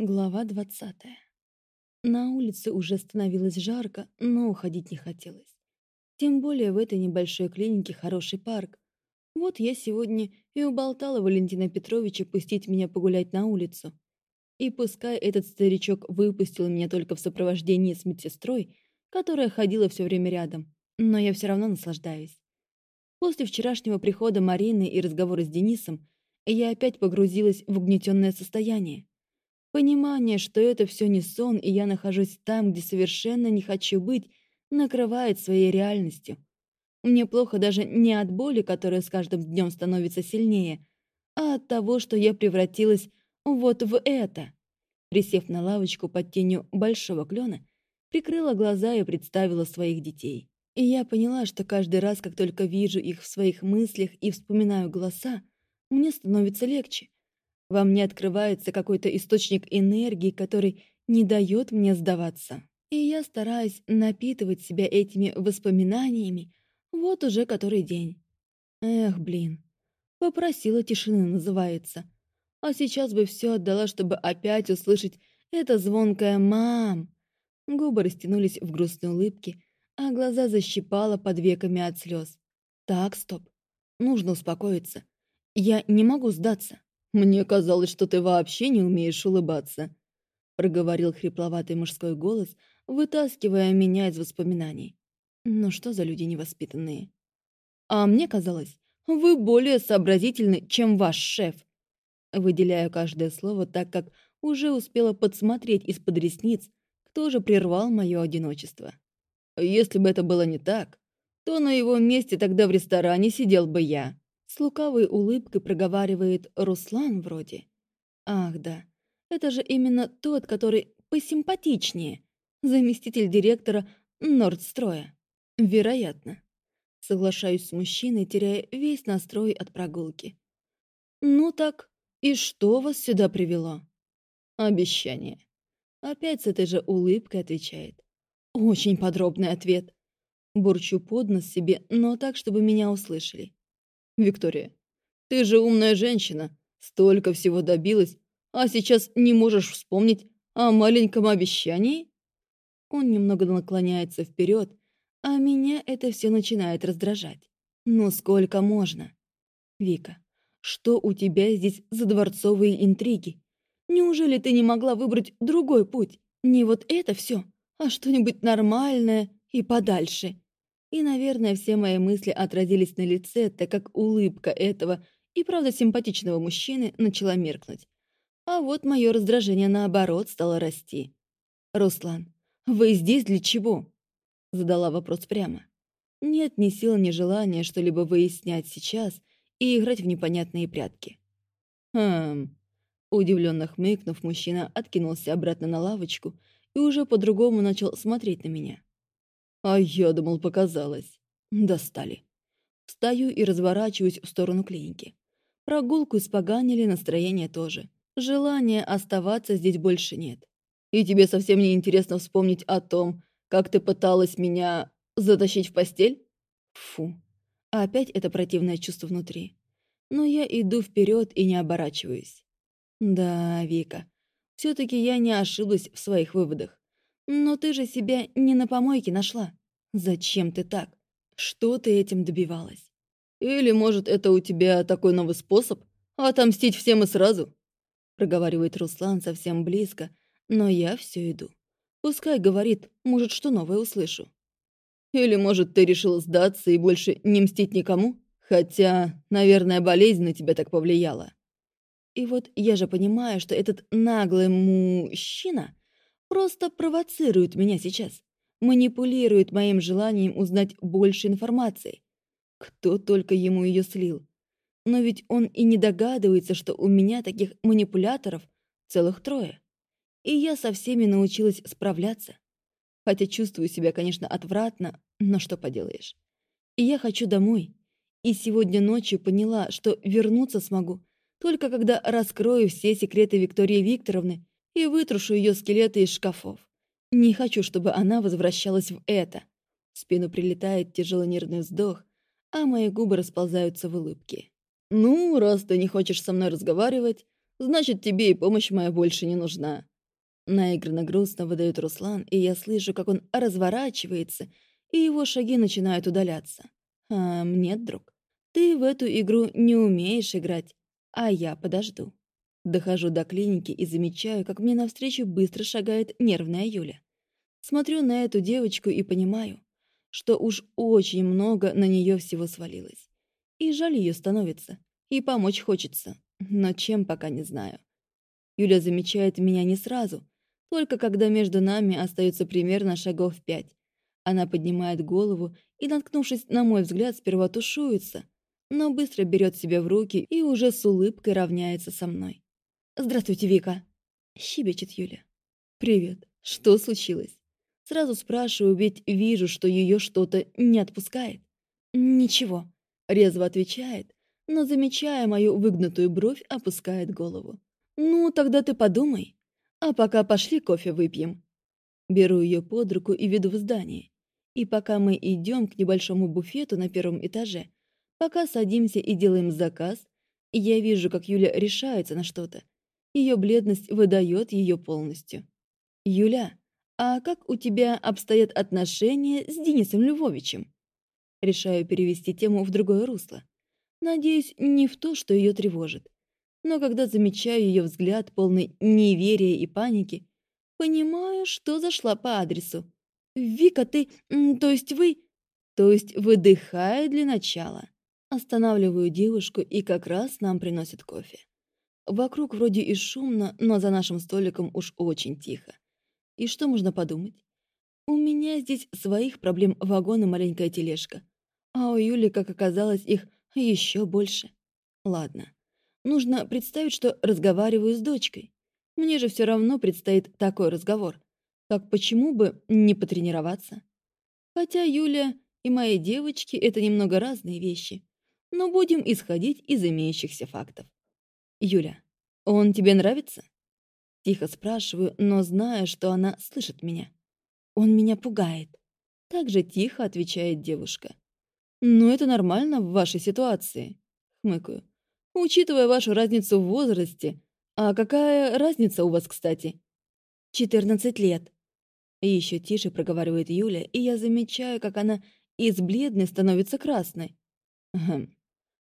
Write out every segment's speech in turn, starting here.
Глава двадцатая. На улице уже становилось жарко, но уходить не хотелось. Тем более в этой небольшой клинике хороший парк. Вот я сегодня и уболтала Валентина Петровича пустить меня погулять на улицу. И пускай этот старичок выпустил меня только в сопровождении с медсестрой, которая ходила все время рядом, но я все равно наслаждаюсь. После вчерашнего прихода Марины и разговора с Денисом я опять погрузилась в угнетенное состояние. Понимание, что это все не сон, и я нахожусь там, где совершенно не хочу быть, накрывает своей реальностью. Мне плохо даже не от боли, которая с каждым днем становится сильнее, а от того, что я превратилась вот в это. Присев на лавочку под тенью большого клена, прикрыла глаза и представила своих детей. И я поняла, что каждый раз, как только вижу их в своих мыслях и вспоминаю голоса, мне становится легче. Во мне открывается какой-то источник энергии, который не дает мне сдаваться. И я стараюсь напитывать себя этими воспоминаниями вот уже который день. Эх, блин. Попросила тишины, называется. А сейчас бы все отдала, чтобы опять услышать это звонкое «мам». Губы растянулись в грустной улыбке, а глаза защипало под веками от слез. Так, стоп. Нужно успокоиться. Я не могу сдаться. «Мне казалось, что ты вообще не умеешь улыбаться», — проговорил хрипловатый мужской голос, вытаскивая меня из воспоминаний. «Ну что за люди невоспитанные?» «А мне казалось, вы более сообразительны, чем ваш шеф», выделяю каждое слово, так как уже успела подсмотреть из-под ресниц, кто же прервал мое одиночество. «Если бы это было не так, то на его месте тогда в ресторане сидел бы я», с лукавой улыбкой проговаривает Руслан вроде. Ах да, это же именно тот, который посимпатичнее. Заместитель директора Нордстроя. Вероятно. Соглашаюсь с мужчиной, теряя весь настрой от прогулки. Ну так, и что вас сюда привело? Обещание. Опять с этой же улыбкой отвечает. Очень подробный ответ. Бурчу под нос себе, но так, чтобы меня услышали. Виктория, ты же умная женщина, столько всего добилась, а сейчас не можешь вспомнить о маленьком обещании? Он немного наклоняется вперед, а меня это все начинает раздражать. Ну сколько можно? Вика, что у тебя здесь за дворцовые интриги? Неужели ты не могла выбрать другой путь? Не вот это все, а что-нибудь нормальное и подальше. И, наверное, все мои мысли отразились на лице, так как улыбка этого и правда симпатичного мужчины начала меркнуть. А вот мое раздражение, наоборот, стало расти. «Руслан, вы здесь для чего?» Задала вопрос прямо. Нет ни сил, ни желания что-либо выяснять сейчас и играть в непонятные прятки. «Хм...» Удивленно хмыкнув, мужчина откинулся обратно на лавочку и уже по-другому начал смотреть на меня. А я думал, показалось. Достали. Встаю и разворачиваюсь в сторону клиники. Прогулку испоганили, настроение тоже. Желания оставаться здесь больше нет. И тебе совсем не интересно вспомнить о том, как ты пыталась меня затащить в постель? Фу. Опять это противное чувство внутри. Но я иду вперед и не оборачиваюсь. Да, Вика, все-таки я не ошиблась в своих выводах. Но ты же себя не на помойке нашла. Зачем ты так? Что ты этим добивалась? Или, может, это у тебя такой новый способ? Отомстить всем и сразу? Проговаривает Руслан совсем близко, но я все иду. Пускай говорит, может, что новое услышу. Или, может, ты решил сдаться и больше не мстить никому? Хотя, наверное, болезнь на тебя так повлияла. И вот я же понимаю, что этот наглый мужчина Просто провоцирует меня сейчас. Манипулирует моим желанием узнать больше информации. Кто только ему ее слил. Но ведь он и не догадывается, что у меня таких манипуляторов целых трое. И я со всеми научилась справляться. Хотя чувствую себя, конечно, отвратно, но что поделаешь. И я хочу домой. И сегодня ночью поняла, что вернуться смогу, только когда раскрою все секреты Виктории Викторовны и вытрушу ее скелеты из шкафов. Не хочу, чтобы она возвращалась в это. В спину прилетает тяжелый нервный вздох, а мои губы расползаются в улыбке. «Ну, раз ты не хочешь со мной разговаривать, значит, тебе и помощь моя больше не нужна». Наигранно грустно выдает Руслан, и я слышу, как он разворачивается, и его шаги начинают удаляться. А нет, друг, ты в эту игру не умеешь играть, а я подожду. Дохожу до клиники и замечаю, как мне навстречу быстро шагает нервная Юля. Смотрю на эту девочку и понимаю, что уж очень много на нее всего свалилось. И жаль ее становится, и помочь хочется, но чем пока не знаю. Юля замечает меня не сразу, только когда между нами остается примерно шагов пять. Она поднимает голову и, наткнувшись на мой взгляд, сперва тушуется, но быстро берет себя в руки и уже с улыбкой равняется со мной. «Здравствуйте, Вика!» — щебечет Юля. «Привет. Что случилось?» Сразу спрашиваю, ведь вижу, что ее что-то не отпускает. «Ничего», — резво отвечает, но, замечая мою выгнутую бровь, опускает голову. «Ну, тогда ты подумай. А пока пошли кофе выпьем». Беру ее под руку и веду в здание. И пока мы идем к небольшому буфету на первом этаже, пока садимся и делаем заказ, я вижу, как Юля решается на что-то. Ее бледность выдает ее полностью. «Юля, а как у тебя обстоят отношения с Денисом Львовичем?» Решаю перевести тему в другое русло. Надеюсь, не в то, что ее тревожит. Но когда замечаю ее взгляд, полный неверия и паники, понимаю, что зашла по адресу. «Вика, ты... То есть вы...» «То есть выдыхаю для начала». Останавливаю девушку, и как раз нам приносят кофе. Вокруг вроде и шумно, но за нашим столиком уж очень тихо. И что можно подумать? У меня здесь своих проблем вагон и маленькая тележка. А у Юли, как оказалось, их еще больше. Ладно. Нужно представить, что разговариваю с дочкой. Мне же все равно предстоит такой разговор. Так почему бы не потренироваться? Хотя Юля и мои девочки — это немного разные вещи. Но будем исходить из имеющихся фактов. Юля, он тебе нравится? Тихо спрашиваю, но зная, что она слышит меня. Он меня пугает. Так же тихо отвечает девушка. «Ну, это нормально в вашей ситуации», — хмыкаю. «Учитывая вашу разницу в возрасте. А какая разница у вас, кстати?» «Четырнадцать лет», еще тише проговаривает Юля, и я замечаю, как она из бледной становится красной. Хм.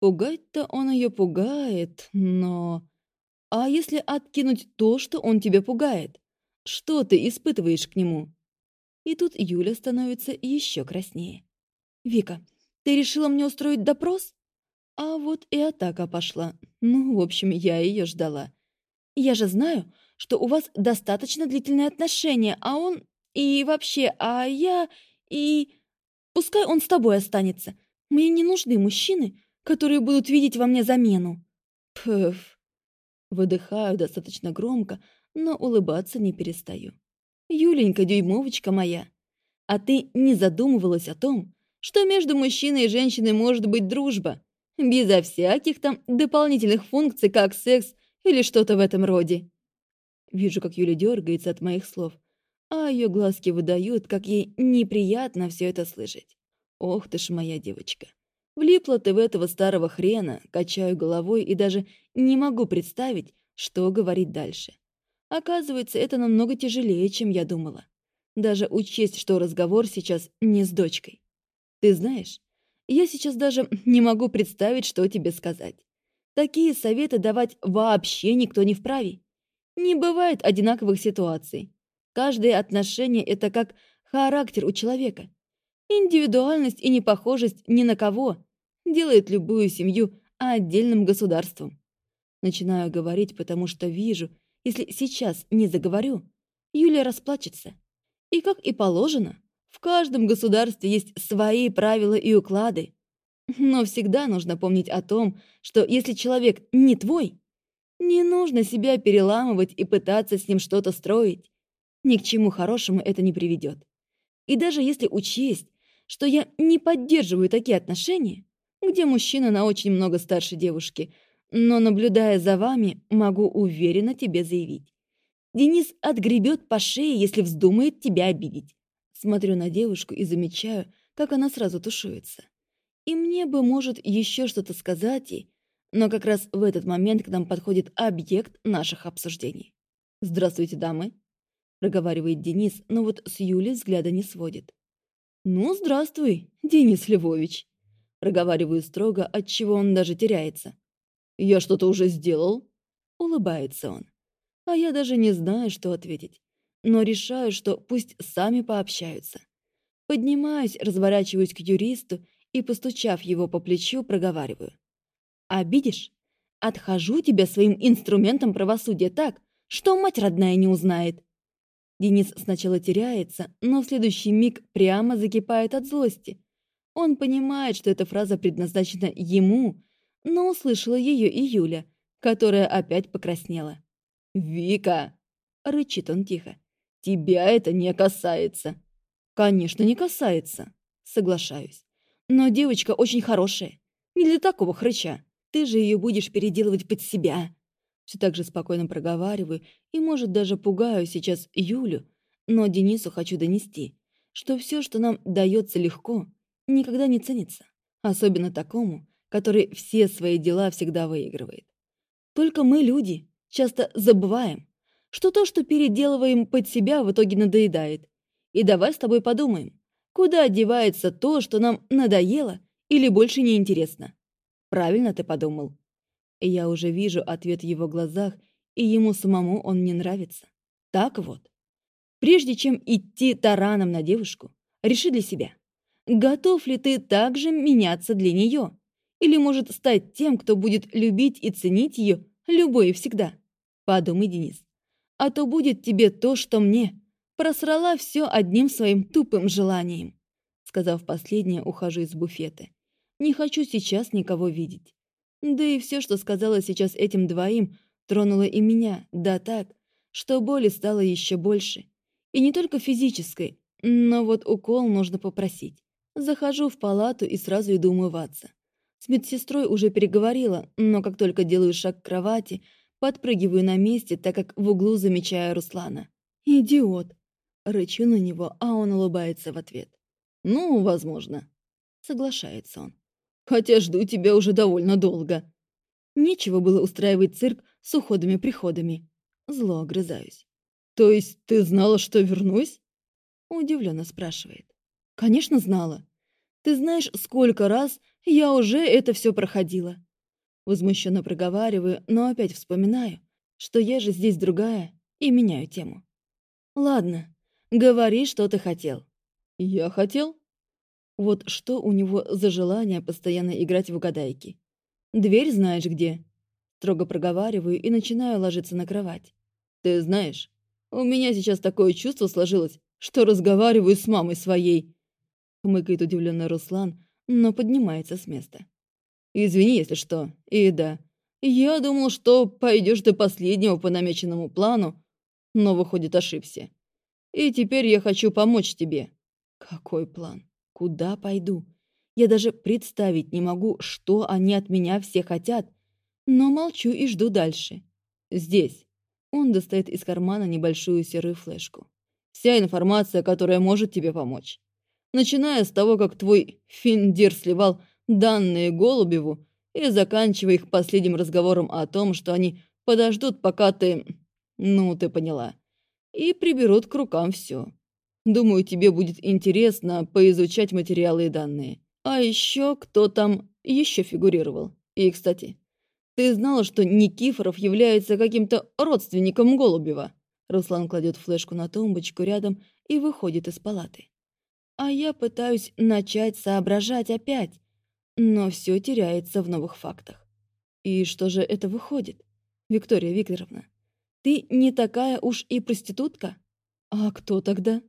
Пугать-то он ее пугает, но... А если откинуть то, что он тебя пугает? Что ты испытываешь к нему? И тут Юля становится еще краснее. «Вика, ты решила мне устроить допрос?» А вот и атака пошла. Ну, в общем, я ее ждала. «Я же знаю, что у вас достаточно длительные отношения, а он и вообще, а я... И... Пускай он с тобой останется. Мне не нужны мужчины, которые будут видеть во мне замену. Пф. Выдыхаю достаточно громко, но улыбаться не перестаю. Юленька, дюймовочка моя, а ты не задумывалась о том, что между мужчиной и женщиной может быть дружба, безо всяких там дополнительных функций, как секс или что-то в этом роде. Вижу, как Юля дергается от моих слов, а ее глазки выдают, как ей неприятно все это слышать. Ох ты ж моя девочка. Влипла ты в этого старого хрена, качаю головой и даже не могу представить, что говорить дальше. Оказывается, это намного тяжелее, чем я думала. Даже учесть, что разговор сейчас не с дочкой. Ты знаешь, я сейчас даже не могу представить, что тебе сказать. Такие советы давать вообще никто не вправе. Не бывает одинаковых ситуаций. Каждое отношение — это как характер у человека. Индивидуальность и непохожесть ни на кого делает любую семью отдельным государством. Начинаю говорить, потому что вижу, если сейчас не заговорю, Юлия расплачется. И как и положено, в каждом государстве есть свои правила и уклады. Но всегда нужно помнить о том, что если человек не твой, не нужно себя переламывать и пытаться с ним что-то строить. Ни к чему хорошему это не приведет. И даже если учесть, что я не поддерживаю такие отношения, где мужчина на очень много старше девушки, но, наблюдая за вами, могу уверенно тебе заявить. Денис отгребет по шее, если вздумает тебя обидеть. Смотрю на девушку и замечаю, как она сразу тушуется. И мне бы, может, еще что-то сказать ей, Но как раз в этот момент к нам подходит объект наших обсуждений. «Здравствуйте, дамы!» — проговаривает Денис, но вот с Юли взгляда не сводит. «Ну, здравствуй, Денис Львович!» — проговариваю строго, отчего он даже теряется. «Я что-то уже сделал?» — улыбается он. А я даже не знаю, что ответить, но решаю, что пусть сами пообщаются. Поднимаюсь, разворачиваюсь к юристу и, постучав его по плечу, проговариваю. «Обидишь? Отхожу тебя своим инструментом правосудия так, что мать родная не узнает». Денис сначала теряется, но в следующий миг прямо закипает от злости. Он понимает, что эта фраза предназначена ему, но услышала ее и Юля, которая опять покраснела. «Вика!» — рычит он тихо. «Тебя это не касается». «Конечно, не касается», — соглашаюсь. «Но девочка очень хорошая. Не для такого хрыча. Ты же ее будешь переделывать под себя». Все так же спокойно проговариваю и, может, даже пугаю сейчас Юлю, но Денису хочу донести, что все, что нам дается легко, никогда не ценится. Особенно такому, который все свои дела всегда выигрывает. Только мы, люди, часто забываем, что то, что переделываем под себя, в итоге надоедает. И давай с тобой подумаем, куда девается то, что нам надоело или больше не интересно. Правильно ты подумал. Я уже вижу ответ в его глазах, и ему самому он не нравится. Так вот. Прежде чем идти тараном на девушку, реши для себя, готов ли ты также меняться для нее, или может стать тем, кто будет любить и ценить ее любой и всегда. Подумай, Денис, а то будет тебе то, что мне, Просрала все одним своим тупым желанием. Сказав последнее, ухожу из буфета. Не хочу сейчас никого видеть. Да и все, что сказала сейчас этим двоим, тронуло и меня, да так, что боли стало еще больше. И не только физической, но вот укол нужно попросить. Захожу в палату и сразу иду умываться. С медсестрой уже переговорила, но как только делаю шаг к кровати, подпрыгиваю на месте, так как в углу замечаю Руслана. Идиот. Рычу на него, а он улыбается в ответ. «Ну, возможно». Соглашается он. «Хотя жду тебя уже довольно долго». Нечего было устраивать цирк с уходами-приходами. Зло огрызаюсь. «То есть ты знала, что вернусь?» Удивленно спрашивает. «Конечно знала. Ты знаешь, сколько раз я уже это все проходила». Возмущенно проговариваю, но опять вспоминаю, что я же здесь другая, и меняю тему. «Ладно, Говори, что ты хотел». «Я хотел?» Вот что у него за желание постоянно играть в угадайки. «Дверь знаешь где?» Строго проговариваю и начинаю ложиться на кровать. «Ты знаешь, у меня сейчас такое чувство сложилось, что разговариваю с мамой своей!» Хмыкает удивленный Руслан, но поднимается с места. «Извини, если что. И да, я думал, что пойдешь до последнего по намеченному плану, но, выходит, ошибся. И теперь я хочу помочь тебе. Какой план? Куда пойду? Я даже представить не могу, что они от меня все хотят, но молчу и жду дальше. Здесь. Он достает из кармана небольшую серую флешку. Вся информация, которая может тебе помочь. Начиная с того, как твой Финдир сливал данные Голубеву и заканчивая их последним разговором о том, что они подождут, пока ты... Ну, ты поняла и приберут к рукам все. Думаю, тебе будет интересно поизучать материалы и данные. А еще кто там еще фигурировал. И, кстати, ты знала, что Никифоров является каким-то родственником Голубева? Руслан кладет флешку на тумбочку рядом и выходит из палаты. А я пытаюсь начать соображать опять, но все теряется в новых фактах. И что же это выходит, Виктория Викторовна? Ты не такая уж и проститутка? А кто тогда?